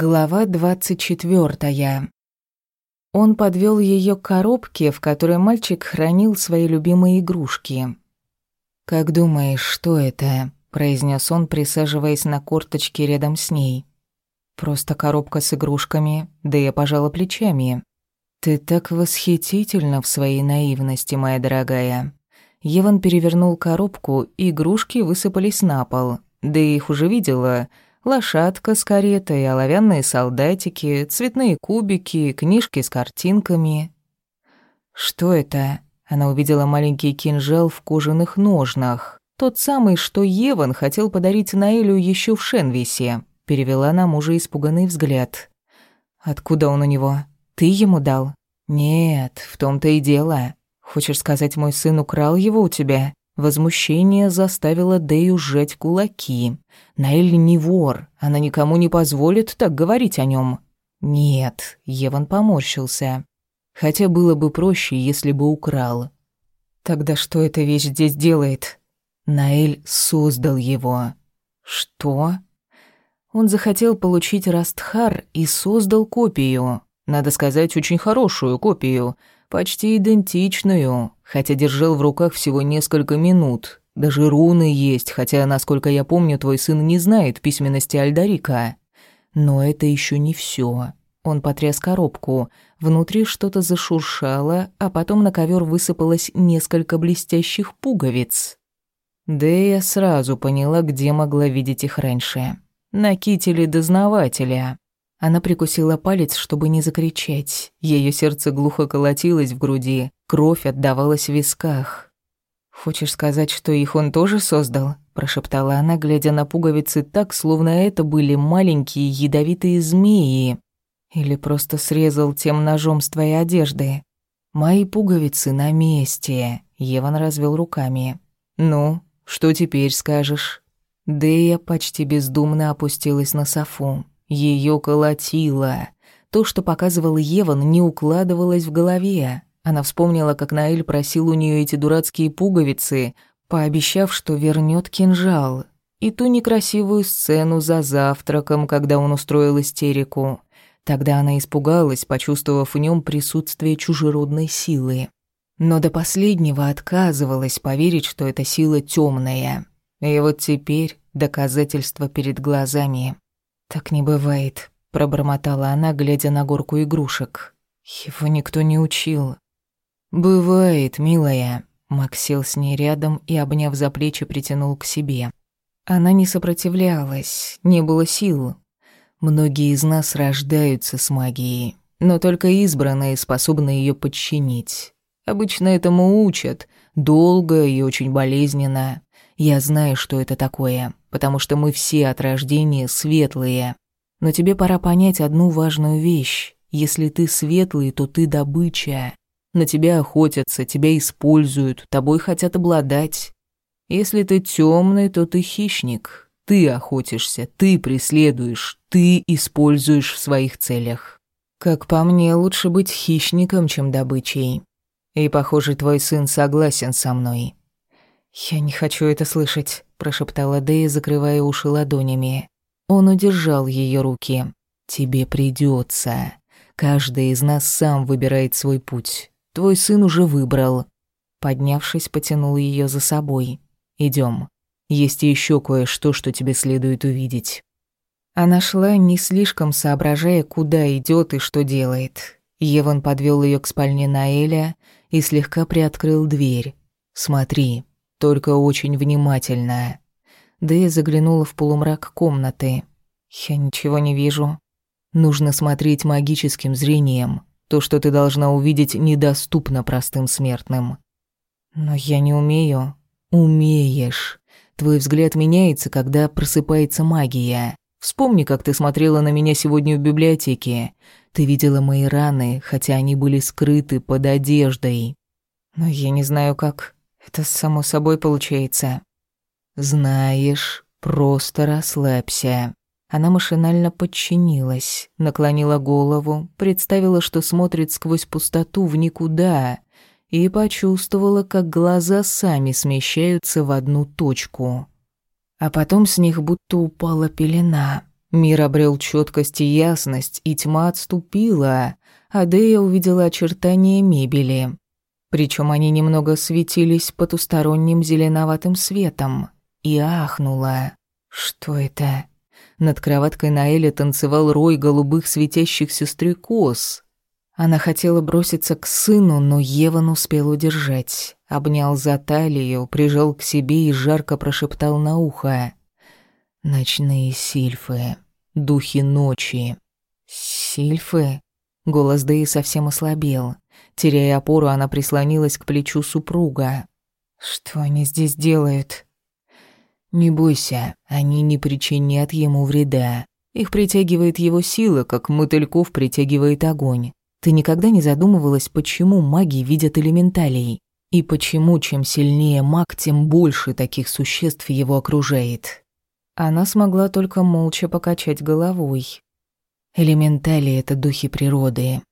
Глава двадцать четвертая. Он подвел ее к коробке, в которой мальчик хранил свои любимые игрушки. «Как думаешь, что это?» – произнес он, присаживаясь на корточке рядом с ней. «Просто коробка с игрушками, да я пожала плечами. Ты так восхитительна в своей наивности, моя дорогая». Еван перевернул коробку, игрушки высыпались на пол. Да их уже видела – Лошадка с каретой, оловянные солдатики, цветные кубики, книжки с картинками. Что это? Она увидела маленький кинжал в кожаных ножнах. Тот самый, что Еван хотел подарить Наэлю еще в Шенвисе. Перевела на мужа испуганный взгляд. Откуда он у него? Ты ему дал? Нет, в том-то и дело. Хочешь сказать, мой сын украл его у тебя? Возмущение заставило Дэю сжать кулаки. Наэль не вор, она никому не позволит так говорить о нем. Нет, Еван поморщился. Хотя было бы проще, если бы украл. Тогда что эта вещь здесь делает? Наэль создал его. Что? Он захотел получить Растхар и создал копию. Надо сказать, очень хорошую копию, почти идентичную, хотя держал в руках всего несколько минут. Даже руны есть, хотя, насколько я помню, твой сын не знает письменности Альдарика. Но это еще не все. Он потряс коробку. Внутри что-то зашуршало, а потом на ковер высыпалось несколько блестящих пуговиц. Да я сразу поняла, где могла видеть их раньше. На кителе дознавателя. Она прикусила палец, чтобы не закричать. Ее сердце глухо колотилось в груди, кровь отдавалась в висках. «Хочешь сказать, что их он тоже создал?» – прошептала она, глядя на пуговицы так, словно это были маленькие ядовитые змеи. Или просто срезал тем ножом с твоей одежды. «Мои пуговицы на месте», – Еван развел руками. «Ну, что теперь скажешь?» Дэя почти бездумно опустилась на софу. Ее колотило. То, что показывал Еван, не укладывалось в голове. Она вспомнила, как Наэль просил у нее эти дурацкие пуговицы, пообещав, что вернет кинжал. И ту некрасивую сцену за завтраком, когда он устроил истерику. Тогда она испугалась, почувствовав в нем присутствие чужеродной силы. Но до последнего отказывалась поверить, что эта сила темная. И вот теперь доказательство перед глазами. «Так не бывает», — пробормотала она, глядя на горку игрушек. «Его никто не учил». «Бывает, милая». Макс сел с ней рядом и, обняв за плечи, притянул к себе. Она не сопротивлялась, не было сил. Многие из нас рождаются с магией, но только избранные способны ее подчинить. Обычно этому учат, долго и очень болезненно. Я знаю, что это такое, потому что мы все от рождения светлые. Но тебе пора понять одну важную вещь. Если ты светлый, то ты добыча. На тебя охотятся, тебя используют, тобой хотят обладать. Если ты темный, то ты хищник. Ты охотишься, ты преследуешь, ты используешь в своих целях. Как по мне, лучше быть хищником, чем добычей. И, похоже, твой сын согласен со мной. «Я не хочу это слышать», – прошептала Дэя, закрывая уши ладонями. Он удержал ее руки. «Тебе придется. Каждый из нас сам выбирает свой путь. Твой сын уже выбрал». Поднявшись, потянул ее за собой. Идем. Есть еще кое-что, что тебе следует увидеть». Она шла, не слишком соображая, куда идет и что делает. Еван подвел ее к спальне Наэля и слегка приоткрыл дверь. «Смотри, только очень внимательно. Дэя заглянула в полумрак комнаты. Я ничего не вижу. Нужно смотреть магическим зрением. То, что ты должна увидеть, недоступно простым смертным. Но я не умею. Умеешь. Твой взгляд меняется, когда просыпается магия. Вспомни, как ты смотрела на меня сегодня в библиотеке. Ты видела мои раны, хотя они были скрыты под одеждой. Но я не знаю, как. Это само собой получается. Знаешь, просто расслабься. Она машинально подчинилась, наклонила голову, представила, что смотрит сквозь пустоту в никуда, и почувствовала, как глаза сами смещаются в одну точку. А потом с них будто упала пелена. Мир обрел четкость и ясность, и тьма отступила, а Дея увидела очертания мебели. Причем они немного светились потусторонним зеленоватым светом. И ахнула. Что это? Над кроваткой Наэля танцевал рой голубых светящихся стрекоз. Она хотела броситься к сыну, но Еван успел удержать. Обнял за талию, прижал к себе и жарко прошептал на ухо. «Ночные сильфы, духи ночи». «Сильфы?» Голос Дэи совсем ослабел. Теряя опору, она прислонилась к плечу супруга. «Что они здесь делают?» «Не бойся, они не причинят ему вреда. Их притягивает его сила, как мотыльков притягивает огонь. Ты никогда не задумывалась, почему маги видят элементалей? И почему, чем сильнее маг, тем больше таких существ его окружает?» Она смогла только молча покачать головой. Элементали — это духи природы.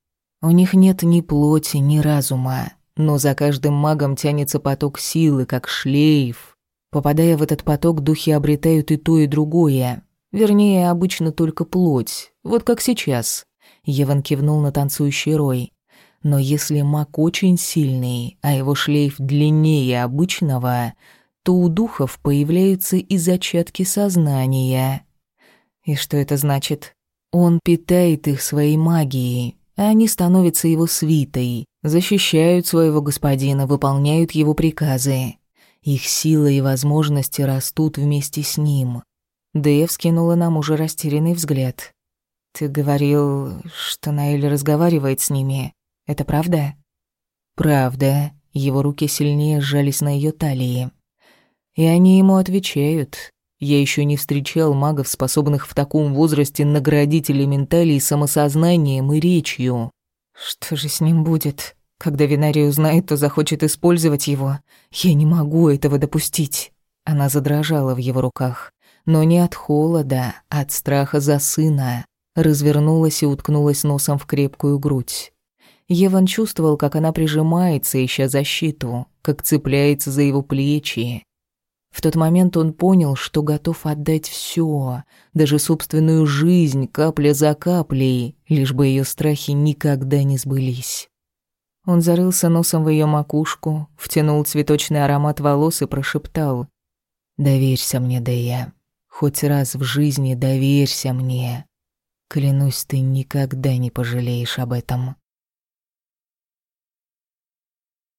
У них нет ни плоти, ни разума, но за каждым магом тянется поток силы, как шлейф. Попадая в этот поток, духи обретают и то, и другое. Вернее, обычно только плоть, вот как сейчас. Еван кивнул на танцующий рой. Но если маг очень сильный, а его шлейф длиннее обычного, то у духов появляются и зачатки сознания. И что это значит? Он питает их своей магией, а они становятся его свитой, защищают своего господина, выполняют его приказы. Их сила и возможности растут вместе с ним. Дэя вскинула на мужа растерянный взгляд. «Ты говорил, что Наэль разговаривает с ними. Это правда?» «Правда». Его руки сильнее сжались на ее талии. И они ему отвечают. Я еще не встречал магов, способных в таком возрасте наградить элементалей самосознанием и речью. Что же с ним будет? Когда Винарий узнает, то захочет использовать его. Я не могу этого допустить. Она задрожала в его руках. Но не от холода, а от страха за сына. Развернулась и уткнулась носом в крепкую грудь. Еван чувствовал, как она прижимается, ища защиту, как цепляется за его плечи, в тот момент он понял, что готов отдать все, даже собственную жизнь, капля за каплей, лишь бы ее страхи никогда не сбылись. Он зарылся носом в ее макушку, втянул цветочный аромат волос и прошептал «Доверься мне, Дэя, хоть раз в жизни доверься мне. Клянусь, ты никогда не пожалеешь об этом».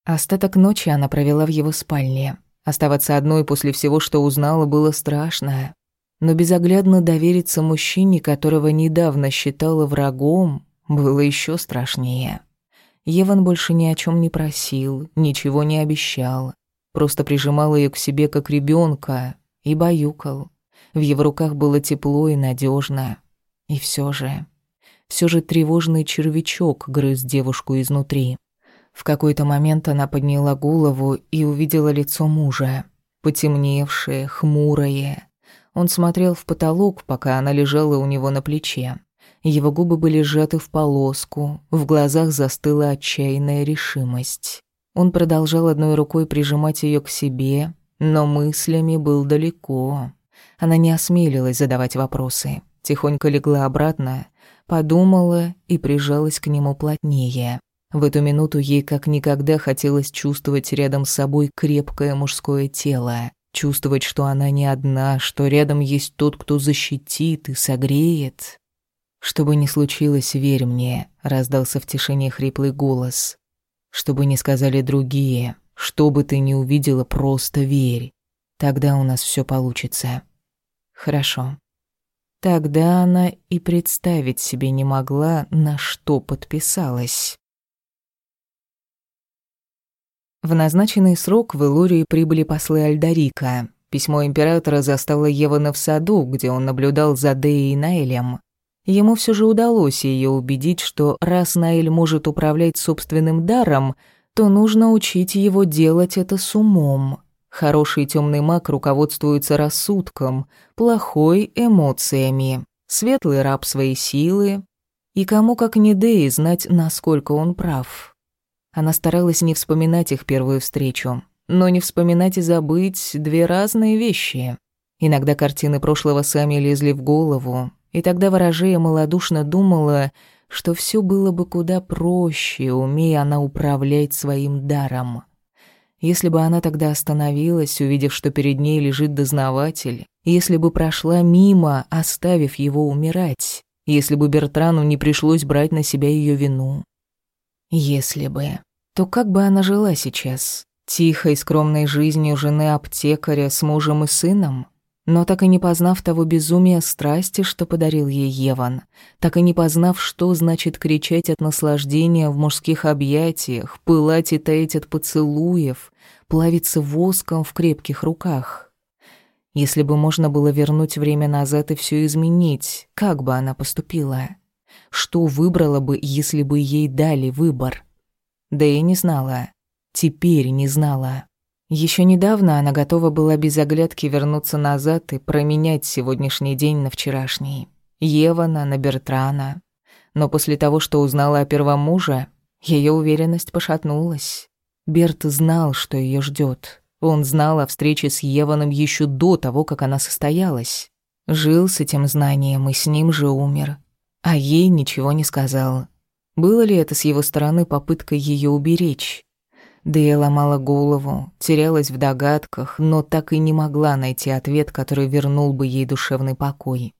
Остаток ночи она провела в его спальне. Оставаться одной после всего, что узнала, было страшно. Но безоглядно довериться мужчине, которого недавно считала врагом, было еще страшнее. Еван больше ни о чем не просил, ничего не обещал. Просто прижимал ее к себе как ребенка и баюкал. В его руках было тепло и надежно. И все же... Все же тревожный червячок грыз девушку изнутри. В какой-то момент она подняла голову и увидела лицо мужа, потемневшее, хмурое. Он смотрел в потолок, пока она лежала у него на плече. Его губы были сжаты в полоску, в глазах застыла отчаянная решимость. Он продолжал одной рукой прижимать ее к себе, но мыслями был далеко. Она не осмелилась задавать вопросы, тихонько легла обратно, подумала и прижалась к нему плотнее. В эту минуту ей как никогда хотелось чувствовать рядом с собой крепкое мужское тело, чувствовать, что она не одна, что рядом есть тот, кто защитит и согреет. «Что бы ни случилось, верь мне», — раздался в тишине хриплый голос. «Что бы ни сказали другие, что бы ты ни увидела, просто верь. Тогда у нас все получится». «Хорошо». Тогда она и представить себе не могла, на что подписалась. В назначенный срок в Илурию прибыли послы Альдарика. Письмо императора застало Евана в саду, где он наблюдал за Деей и Наэлем. Ему все же удалось ее убедить, что раз Наэль может управлять собственным даром, то нужно учить его делать это с умом. Хороший темный маг руководствуется рассудком, плохой — эмоциями, светлый раб своей силы. И кому как не Деи знать, насколько он прав. Она старалась не вспоминать их первую встречу, но не вспоминать и забыть — две разные вещи. Иногда картины прошлого сами лезли в голову, И тогда ворожея малодушно думала, что все было бы куда проще, умея она управлять своим даром. Если бы она тогда остановилась, увидев, что перед ней лежит дознаватель, если бы прошла мимо, оставив его умирать, если бы Бертрану не пришлось брать на себя ее вину. Если бы, то как бы она жила сейчас? Тихой, скромной жизнью жены аптекаря с мужем и сыном? Но так и не познав того безумия страсти, что подарил ей Еван, так и не познав, что значит кричать от наслаждения в мужских объятиях, пылать и таять от поцелуев, плавиться воском в крепких руках. Если бы можно было вернуть время назад и все изменить, как бы она поступила? Что выбрала бы, если бы ей дали выбор? Да и не знала. Теперь не знала. Еще недавно она готова была без оглядки вернуться назад и променять сегодняшний день на вчерашний. Евана на Бертрана. Но после того, что узнала о первом муже, ее уверенность пошатнулась. Берт знал, что ее ждет. Он знал о встрече с Еваном еще до того, как она состоялась. Жил с этим знанием и с ним же умер. А ей ничего не сказал. Было ли это с его стороны попыткой ее уберечь? Да я ломала голову, терялась в догадках, но так и не могла найти ответ, который вернул бы ей душевный покой.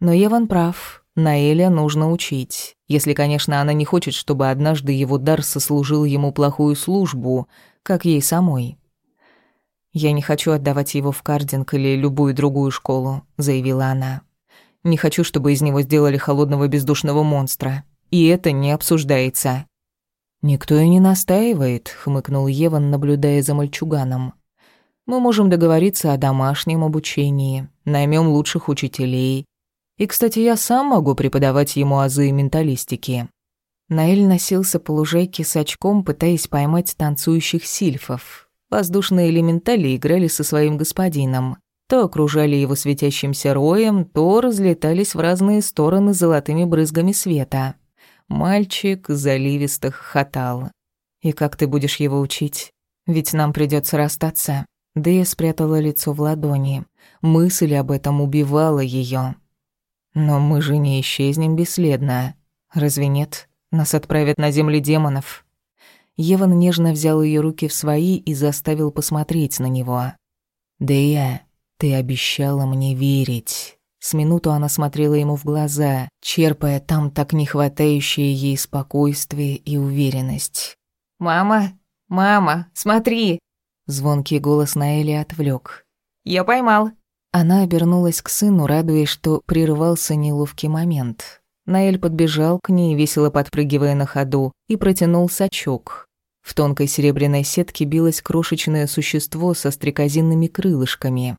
Но Еван прав, Наэля нужно учить. Если, конечно, она не хочет, чтобы однажды его дар сослужил ему плохую службу, как ей самой. «Я не хочу отдавать его в кардинг или любую другую школу», — заявила она. «Не хочу, чтобы из него сделали холодного бездушного монстра. И это не обсуждается». «Никто и не настаивает», — хмыкнул Еван, наблюдая за мальчуганом. «Мы можем договориться о домашнем обучении, наймем лучших учителей. И, кстати, я сам могу преподавать ему азы менталистики». Наэль носился по лужайке с очком, пытаясь поймать танцующих сильфов. Воздушные элементали играли со своим господином. То окружали его светящимся роем, то разлетались в разные стороны золотыми брызгами света. Мальчик заливисто хохотал. «И как ты будешь его учить? Ведь нам придется расстаться». Дэя спрятала лицо в ладони. Мысль об этом убивала ее. «Но мы же не исчезнем бесследно. Разве нет? Нас отправят на земли демонов». Еван нежно взял ее руки в свои и заставил посмотреть на него. «Дэя, ты обещала мне верить». С минуту она смотрела ему в глаза, черпая там так не хватающее ей спокойствие и уверенность. «Мама, мама, смотри!» Звонкий голос Наэли отвлек. «Я поймал!» Она обернулась к сыну, радуясь, что прервался неловкий момент. Наэль подбежал к ней, весело подпрыгивая на ходу, и протянул сачок. В тонкой серебряной сетке билось крошечное существо со стрекозинными крылышками.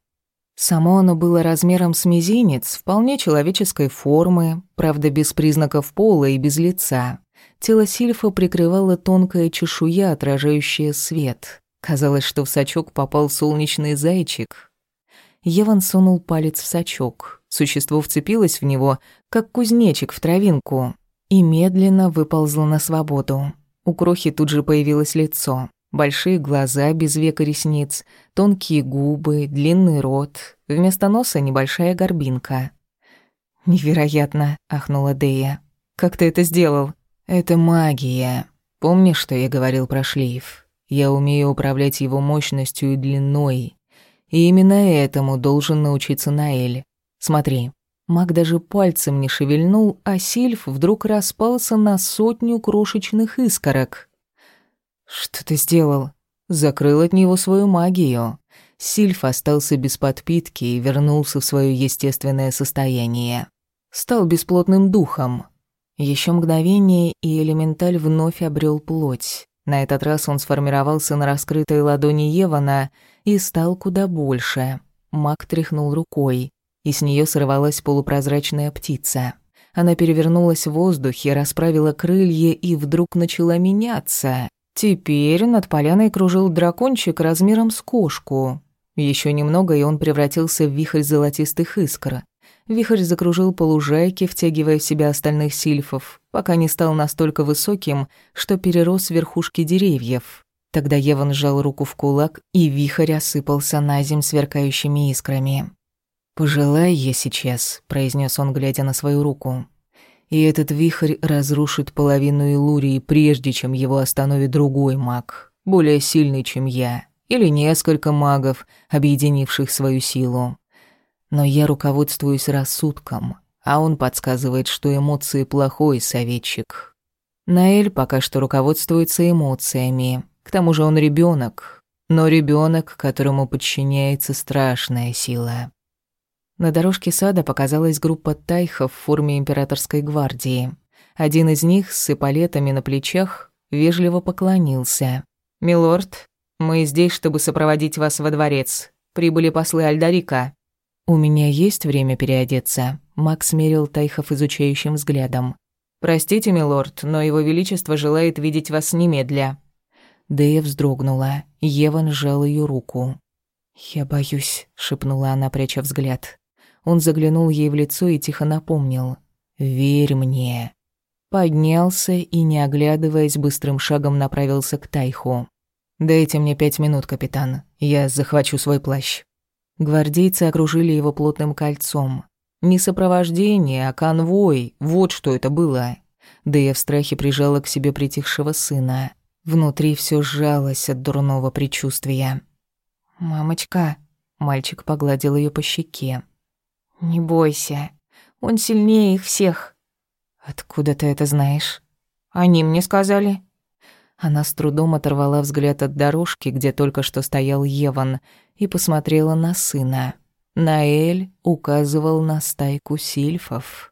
Само оно было размером с мизинец, вполне человеческой формы, правда без признаков пола и без лица. Тело сильфа прикрывала тонкая чешуя, отражающая свет. Казалось, что в сачок попал солнечный зайчик. Еван сунул палец в сачок. Существо вцепилось в него, как кузнечик в травинку, и медленно выползло на свободу. У крохи тут же появилось лицо. Большие глаза без века ресниц, тонкие губы, длинный рот, вместо носа небольшая горбинка. «Невероятно!» — ахнула Дея. «Как ты это сделал?» «Это магия. Помнишь, что я говорил про шлейф? Я умею управлять его мощностью и длиной. И именно этому должен научиться Наэль. Смотри». Маг даже пальцем не шевельнул, а сильф вдруг распался на сотню крошечных искорок. «Что ты сделал?» Закрыл от него свою магию. Сильф остался без подпитки и вернулся в свое естественное состояние. Стал бесплотным духом. Еще мгновение, и элементаль вновь обрел плоть. На этот раз он сформировался на раскрытой ладони Евана и стал куда больше. Маг тряхнул рукой, и с нее сорвалась полупрозрачная птица. Она перевернулась в воздухе, расправила крылья и вдруг начала меняться. Теперь над поляной кружил дракончик размером с кошку. Еще немного, и он превратился в вихрь золотистых искр. Вихрь закружил по лужайке, втягивая в себя остальных сильфов, пока не стал настолько высоким, что перерос верхушки деревьев. Тогда Еван сжал руку в кулак, и вихрь осыпался на земь сверкающими искрами. «Пожелай я сейчас», — произнес он, глядя на свою руку. «И этот вихрь разрушит половину Илурии, прежде чем его остановит другой маг, более сильный, чем я, или несколько магов, объединивших свою силу. Но я руководствуюсь рассудком, а он подсказывает, что эмоции плохой советчик. Наэль пока что руководствуется эмоциями. К тому же он ребенок, но ребенок, которому подчиняется страшная сила. На дорожке сада показалась группа тайхов в форме императорской гвардии. Один из них с эполетами на плечах вежливо поклонился. «Милорд, мы здесь, чтобы сопроводить вас во дворец. Прибыли послы Альдарика». «У меня есть время переодеться?» Макс мерил Тайхов изучающим взглядом. «Простите, милорд, но его величество желает видеть вас немедля». Дэя вздрогнула. Еван сжал ее руку. «Я боюсь», — шепнула она, пряча взгляд. Он заглянул ей в лицо и тихо напомнил. «Верь мне». Поднялся и, не оглядываясь, быстрым шагом направился к Тайху. «Дайте мне пять минут, капитан. Я захвачу свой плащ». Гвардейцы окружили его плотным кольцом. Не сопровождение, а конвой. Вот что это было. Да я в страхе прижала к себе притихшего сына. Внутри все сжалось от дурного предчувствия. «Мамочка», — мальчик погладил ее по щеке. «Не бойся, он сильнее их всех». «Откуда ты это знаешь?» «Они мне сказали». Она с трудом оторвала взгляд от дорожки, где только что стоял Еван, и посмотрела на сына. Наэль указывал на стайку сильфов.